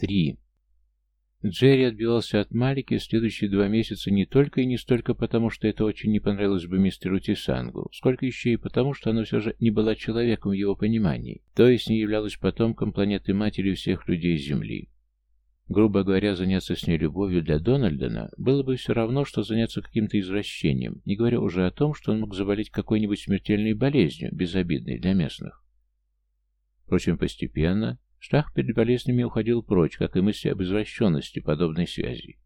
Три. Джерри отбивался от Малики в следующие два месяца не только и не столько потому, что это очень не понравилось бы мистеру Тисангу, сколько еще и потому, что она все же не была человеком в его понимании, то есть не являлась потомком планеты матери всех людей Земли. Грубо говоря, заняться с ней любовью для Дональдона было бы все равно, что заняться каким-то извращением, не говоря уже о том, что он мог заболеть какой-нибудь смертельной болезнью, безобидной для местных. Впрочем, постепенно Страх перед болезнями уходил прочь, как и мысли об извращенности подобной связи.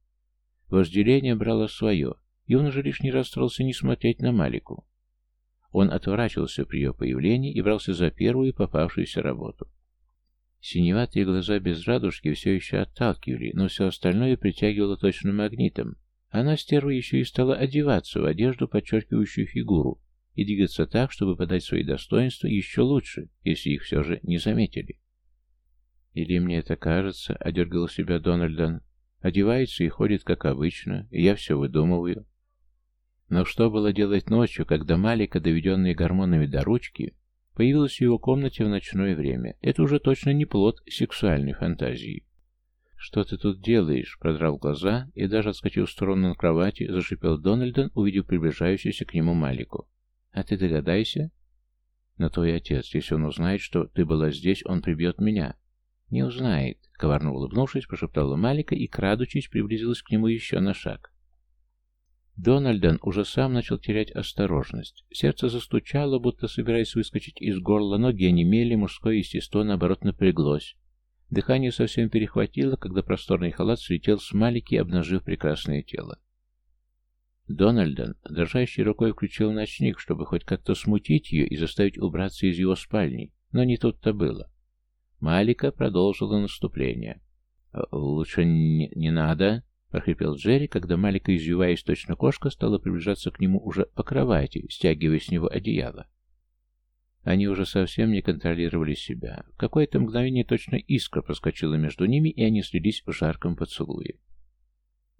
Вожделение брало свое, и он уже лишний раз старался не смотреть на Малику. Он отворачивался при ее появлении и брался за первую попавшуюся работу. Синеватые глаза без радужки все еще отталкивали, но все остальное притягивало точно магнитом. Она, стерва, еще и стала одеваться в одежду, подчеркивающую фигуру, и двигаться так, чтобы подать свои достоинства еще лучше, если их все же не заметили. Или мне это кажется, одергал себя Дональдон. Одевается и ходит, как обычно, и я все выдумываю. Но что было делать ночью, когда Малика, доведенная гормонами до ручки, появилась в его комнате в ночное время? Это уже точно не плод сексуальной фантазии. «Что ты тут делаешь?» — продрал глаза и даже отскочил в сторону на кровати, зашипел Дональдон, увидев приближающуюся к нему Малику. «А ты догадайся?» «Но твой отец, если он узнает, что ты была здесь, он прибьет меня. «Не узнает», — коварно улыбнувшись, прошептала Малика и, крадучись, приблизилась к нему еще на шаг. Дональден уже сам начал терять осторожность. Сердце застучало, будто собираясь выскочить из горла, ноги онемели, мужское естество, наоборот, напряглось. Дыхание совсем перехватило, когда просторный халат слетел с Малики, обнажив прекрасное тело. Дональден, дрожащей рукой, включил ночник, чтобы хоть как-то смутить ее и заставить убраться из его спальни, но не тут-то было. Малика продолжила наступление. «Э, «Лучше не, не надо», — прохрипел Джерри, когда Малика, извиваясь точно кошка, стала приближаться к нему уже по кровати, стягивая с него одеяло. Они уже совсем не контролировали себя. В какое-то мгновение точно искра проскочила между ними, и они слились в жарком поцелуе.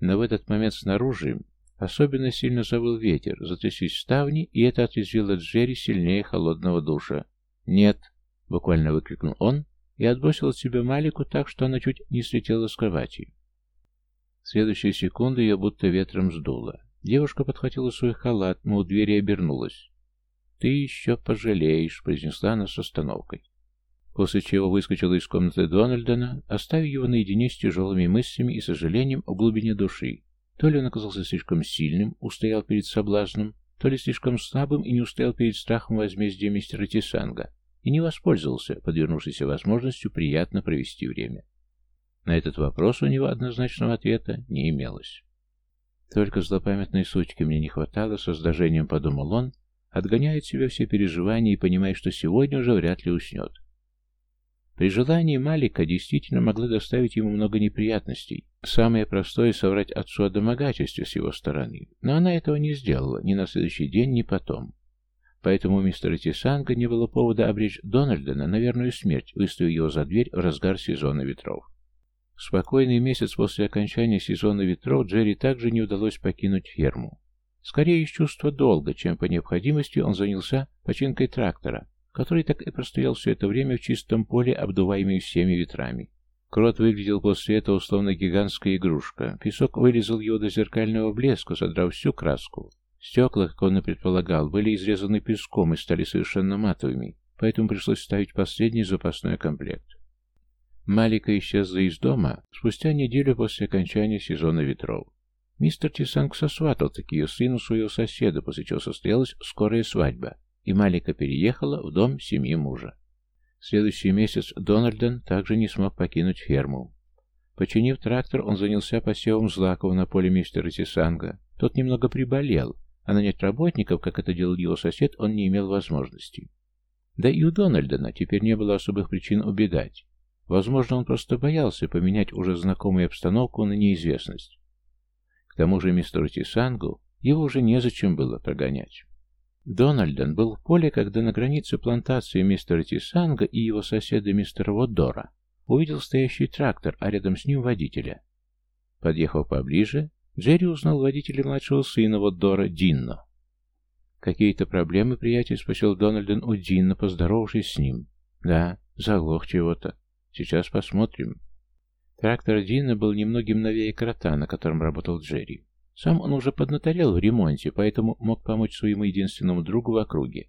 Но в этот момент снаружи особенно сильно завыл ветер, затряслись ставни, и это отрезвило Джерри сильнее холодного душа. «Нет!» — буквально выкрикнул он, и отбросил от себя Малику так, что она чуть не слетела с кровати. В секунду ее будто ветром сдуло. Девушка подхватила свой халат, но у двери обернулась. «Ты еще пожалеешь», — произнесла она с остановкой. После чего выскочила из комнаты Дональдона, оставив его наедине с тяжелыми мыслями и сожалением о глубине души. То ли он оказался слишком сильным, устоял перед соблазном, то ли слишком слабым и не устоял перед страхом возмездия мистера Тисанга и не воспользовался подвернувшейся возможностью приятно провести время. На этот вопрос у него однозначного ответа не имелось. Только злопамятной сучки мне не хватало, с раздражением подумал он, отгоняя от себя все переживания и понимая, что сегодня уже вряд ли уснет. При желании Малика действительно могла доставить ему много неприятностей. Самое простое — соврать отцу о домогательстве с его стороны. Но она этого не сделала ни на следующий день, ни потом. Поэтому у мистера Тисанга не было повода обречь Дональдена на верную смерть, выставив его за дверь в разгар сезона ветров. Спокойный месяц после окончания сезона ветров Джерри также не удалось покинуть ферму. Скорее из чувства долга, чем по необходимости он занялся починкой трактора, который так и простоял все это время в чистом поле, обдуваемый всеми ветрами. Крот выглядел после этого словно гигантская игрушка. Песок вырезал его до зеркального блеска, содрав всю краску. Стекла, как он и предполагал, были изрезаны песком и стали совершенно матовыми, поэтому пришлось ставить последний запасной комплект. Малика исчезла из дома спустя неделю после окончания сезона ветров. Мистер Тисанг сосватал таки ее сыну своего соседа, после чего состоялась скорая свадьба, и Малика переехала в дом семьи мужа. В следующий месяц Дональден также не смог покинуть ферму. Починив трактор, он занялся посевом злаков на поле мистера Тисанга. Тот немного приболел, а нанять работников, как это делал его сосед, он не имел возможности. Да и у Дональдона теперь не было особых причин убегать. Возможно, он просто боялся поменять уже знакомую обстановку на неизвестность. К тому же мистеру Тисангу его уже незачем было прогонять. Дональдон был в поле, когда на границе плантации мистера Тисанга и его соседа мистера Водора увидел стоящий трактор, а рядом с ним водителя. Подъехав поближе, Джерри узнал водителя младшего сына Воддора, Динно. «Какие-то проблемы, приятель?» — спросил Дональден у Динно, поздоровавшись с ним. «Да, заглох чего-то. Сейчас посмотрим». Трактор Дина был немногим новее крота, на котором работал Джерри. Сам он уже поднаторел в ремонте, поэтому мог помочь своему единственному другу в округе.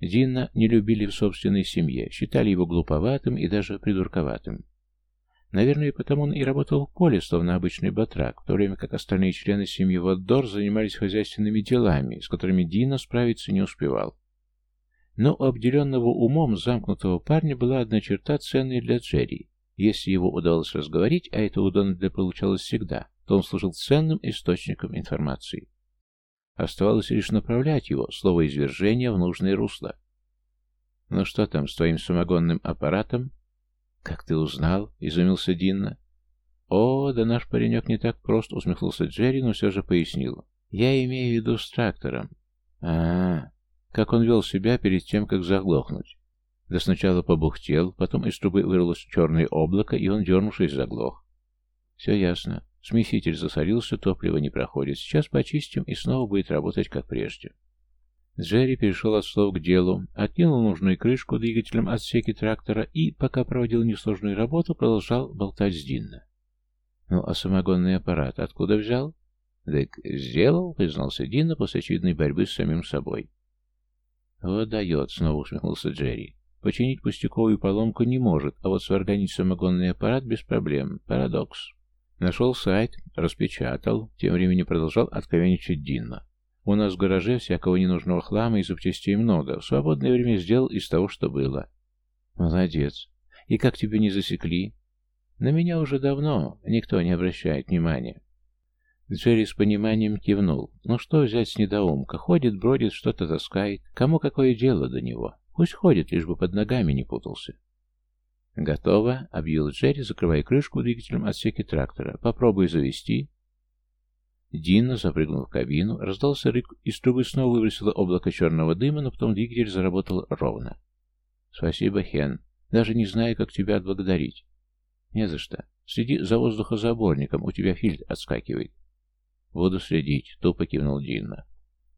Дина не любили в собственной семье, считали его глуповатым и даже придурковатым. Наверное, потому он и работал в поле, словно обычный батрак, в то время как остальные члены семьи Ваддор занимались хозяйственными делами, с которыми Дина справиться не успевал. Но у обделенного умом замкнутого парня была одна черта, ценная для Джерри. Если его удавалось разговорить, а это у Дональда получалось всегда, то он служил ценным источником информации. Оставалось лишь направлять его, слово извержения, в нужное русло. «Ну что там с твоим самогонным аппаратом?» «Как ты узнал?» — изумился Динна. «О, да наш паренек не так прост», — усмехнулся Джерри, но все же пояснил. «Я имею в виду с трактором». А, -а, а Как он вел себя перед тем, как заглохнуть?» Да сначала побухтел, потом из трубы вырвалось черное облако, и он, дернувшись, заглох. «Все ясно. Смеситель засорился, топливо не проходит. Сейчас почистим, и снова будет работать, как прежде». Джерри перешел от слов к делу, откинул нужную крышку двигателем отсеки трактора и, пока проводил несложную работу, продолжал болтать с Динно. «Ну, а самогонный аппарат откуда взял?» «Так сделал», — признался Динно после очевидной борьбы с самим собой. «Вот дает», — снова усмехнулся Джерри. «Починить пустяковую поломку не может, а вот сварганить самогонный аппарат без проблем. Парадокс». Нашел сайт, распечатал, тем временем продолжал откровенничать Динно. У нас в гараже всякого ненужного хлама и запчастей много. В свободное время сделал из того, что было. Молодец. И как тебя не засекли? На меня уже давно никто не обращает внимания. Джерри с пониманием кивнул. Ну что взять с недоумка? Ходит, бродит, что-то таскает. Кому какое дело до него? Пусть ходит, лишь бы под ногами не путался. «Готово», — объявил Джерри, закрывая крышку двигателем отсеки трактора. «Попробуй завести». Дина запрыгнул в кабину, раздался рык, из трубы снова выбросило облако черного дыма, но потом двигатель заработал ровно. «Спасибо, Хен. Даже не знаю, как тебя отблагодарить». «Не за что. Следи за воздухозаборником, у тебя фильтр отскакивает». «Буду следить», — тупо кивнул Дина.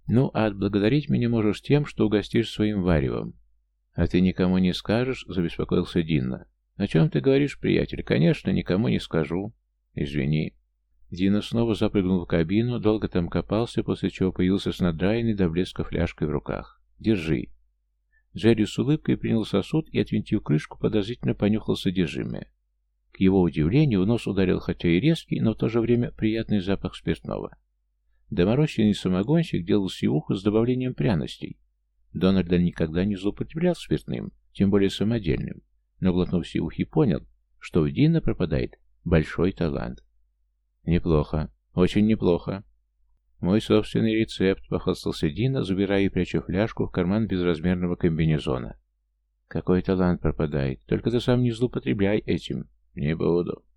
«Ну, а отблагодарить меня можешь тем, что угостишь своим варевом». «А ты никому не скажешь?» — забеспокоился Динна. «О чем ты говоришь, приятель? Конечно, никому не скажу». «Извини». Дина снова запрыгнул в кабину, долго там копался, после чего появился с надраенной до блеска фляжкой в руках. «Держи». Джерри с улыбкой принял сосуд и, отвинтив крышку, подозрительно понюхал содержимое. К его удивлению, нос ударил хотя и резкий, но в то же время приятный запах спиртного. Доморощенный самогонщик делал сивуху с добавлением пряностей. Дональд никогда не злоупотреблял спиртным, тем более самодельным, но, глотнув сивухи, понял, что в Дина пропадает большой талант. Неплохо. Очень неплохо. Мой собственный рецепт, похвастался Дина, забирая и пряча фляжку в карман безразмерного комбинезона. Какой талант пропадает. Только ты сам не злоупотребляй этим. Не буду.